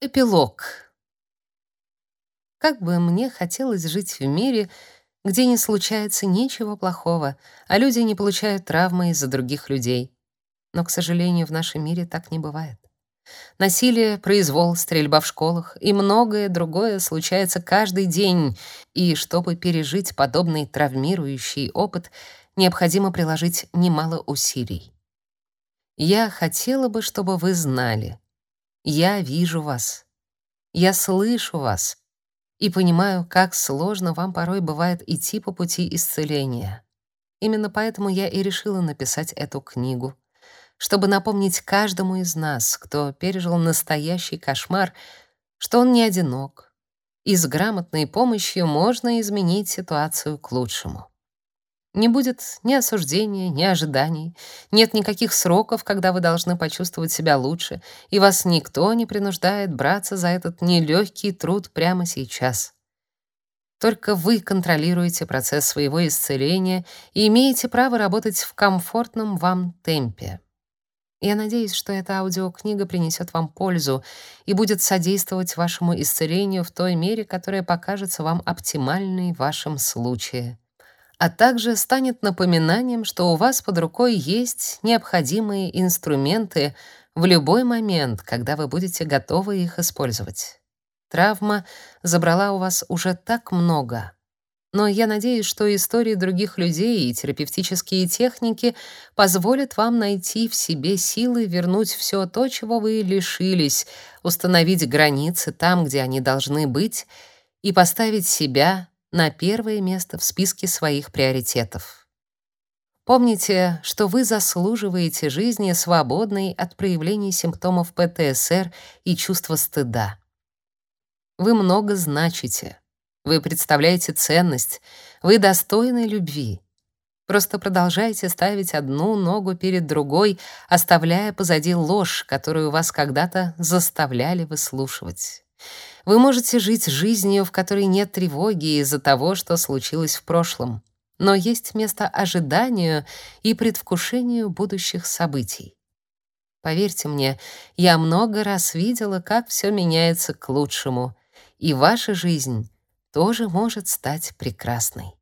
Эпилог. Как бы мне хотелось жить в мире, где не случается ничего плохого, а люди не получают травмы из-за других людей. Но, к сожалению, в нашем мире так не бывает. Насилие, произвол, стрельба в школах и многое другое случается каждый день, и чтобы пережить подобный травмирующий опыт, необходимо приложить немало усилий. Я хотела бы, чтобы вы знали — я вижу вас. Я слышу вас и понимаю, как сложно вам порой бывает идти по пути исцеления. Именно поэтому я и решила написать эту книгу, чтобы напомнить каждому из нас, кто пережил настоящий кошмар, что он не одинок, и с грамотной помощью можно изменить ситуацию к лучшему. Не будет ни осуждения, ни ожиданий, нет никаких сроков, когда вы должны почувствовать себя лучше, и вас никто не принуждает браться за этот нелегкий труд прямо сейчас. Только вы контролируете процесс своего исцеления и имеете право работать в комфортном вам темпе. Я надеюсь, что эта аудиокнига принесет вам пользу и будет содействовать вашему исцелению в той мере, которая покажется вам оптимальной в вашем случае а также станет напоминанием, что у вас под рукой есть необходимые инструменты в любой момент, когда вы будете готовы их использовать. Травма забрала у вас уже так много. Но я надеюсь, что истории других людей и терапевтические техники позволят вам найти в себе силы вернуть все то, чего вы лишились, установить границы там, где они должны быть, и поставить себя на первое место в списке своих приоритетов. Помните, что вы заслуживаете жизни, свободной от проявлений симптомов ПТСР и чувства стыда. Вы много значите. Вы представляете ценность. Вы достойны любви. Просто продолжайте ставить одну ногу перед другой, оставляя позади ложь, которую вас когда-то заставляли выслушивать. Вы можете жить жизнью, в которой нет тревоги из-за того, что случилось в прошлом, но есть место ожиданию и предвкушению будущих событий. Поверьте мне, я много раз видела, как все меняется к лучшему, и ваша жизнь тоже может стать прекрасной.